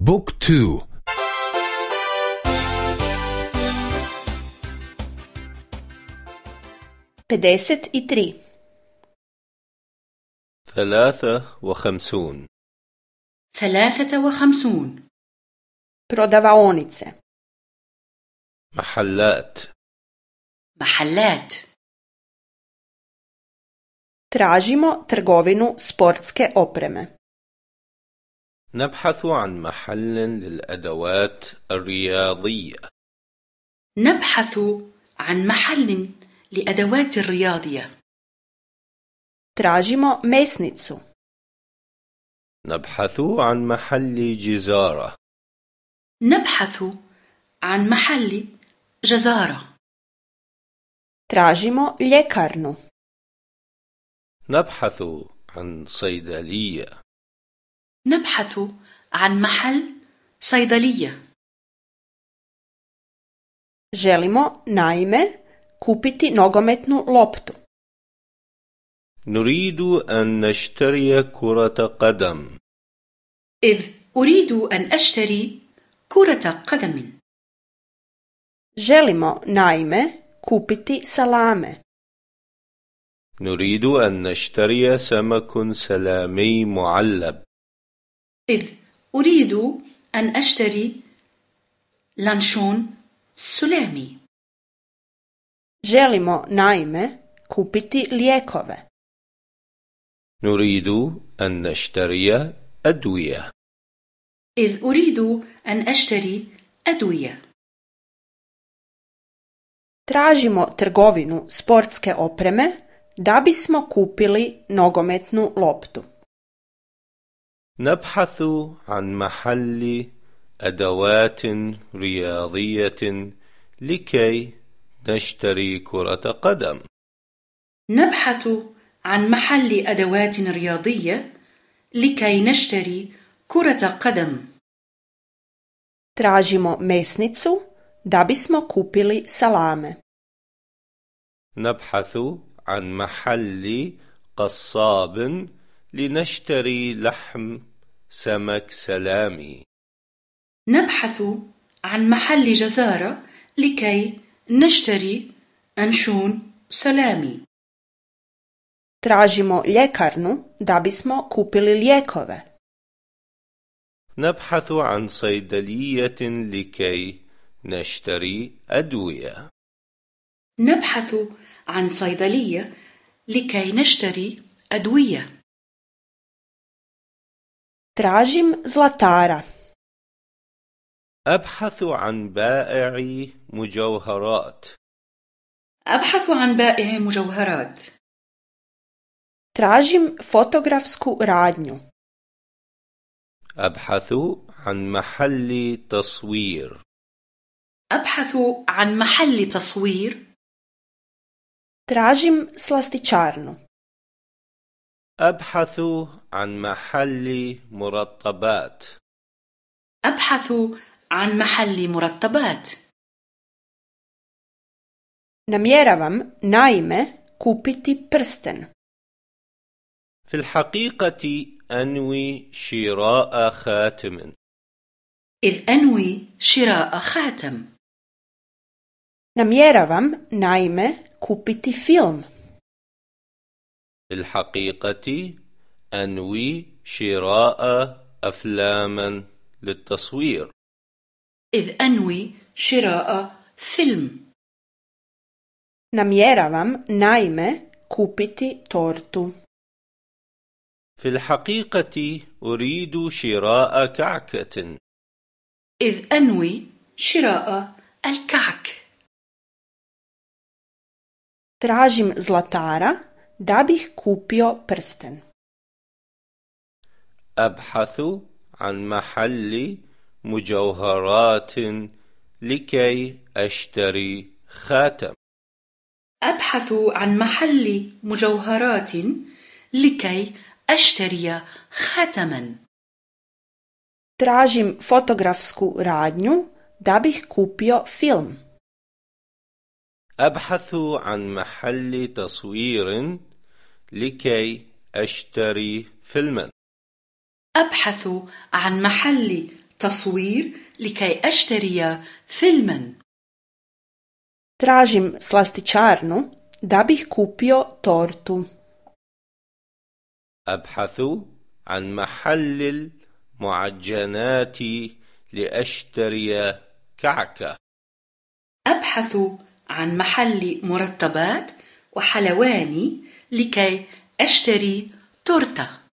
بوك تو. pedeset tri ثلاثة وخمسون. ثلاثة وخمسون. Prodavaonice محلات. محلات. Tražimo trgovinu sportske opreme. نبحث عن محل للأدوات الرياضية. نبحث عن محل لأدوات الرياضية. tražimo mesnicu نبحث عن محل جزارة. نبحث عن محل جزارة. tražimo ljekarnu نبحث عن صيدلية. نبحث عن محل صيدلية. Želimo naime kupiti nogometnu loptu. نريد أن نشتري كرة قدم. إذ أريد أن أشتري كرة قدم. Želimo naime kupiti salame. نريد أن نشتري سمك سلامي معلب. إذ أريد أن أشتري لانشون سلامي želimo naime kupiti lijekove نريد أن نشتري أدوية إذ أريد أن أشتري أدوية tražimo trgovinu sportske opreme da bismo kupili nogometnu loptu نبحث عن محل أدوات رياضية لكي نشتري كرة قدم. نبحث عن محل أدوات رياضية لكي نشتري كرة قدم. Tražimo mesnicu da bismo kupili salame. نبحث عن محل قصاب لنشتري لحم سمك سلامي. نبحث عن محل جزارة لكي نشتري أنشون سلامي. Tražimo ljekarnu da bismo kupili lijekove. نبحث عن صيدلية لكي نشتري أدوية. نبحث عن صيدلية لكي نشتري أدوية. Tražim zlatara. أبحث عن بائع مجوهرات. أبحث عن بائع مجوهرات. Tražim fotografsku radnju. أبحث عن محل تصوير. أبحث عن محل تصوير. Tražim slastičarnu. أبحث عن محل مرطبات. أبحث عن محل مرطبات. Namjeravam naime kupiti prsten. في الحقيقة أنوي شراء خاتم. إذ أنوي شراء خاتم. Namjeravam naime kupiti film. في الحقيقة أنوي شراء أفلاما للتصوير. إذ أنوي شراء فيلم. Namjeravam naime kupiti tortu. في الحقيقة أريد شراء كعكة. إذ أنوي شراء الكعك. Tražim zlatara da bih kupio prsten. أبحث عن محل مجوهرات لكي أشتري خاتم أبحث عن محل مجوهرات لكي أشتري خاتما tražim fotografsku radnju da bih kupio film. أبحث عن محل تصوير لكي أشتري فيلما. أبحث عن محل تصوير لكي أشتري فيلما. Tražim slastičarnu da bih kupio tortu. أبحث عن محل المعجنات لأشتري كعكة. أبحث عن محل مرطبات وحلواني لكي أشتري تورتة.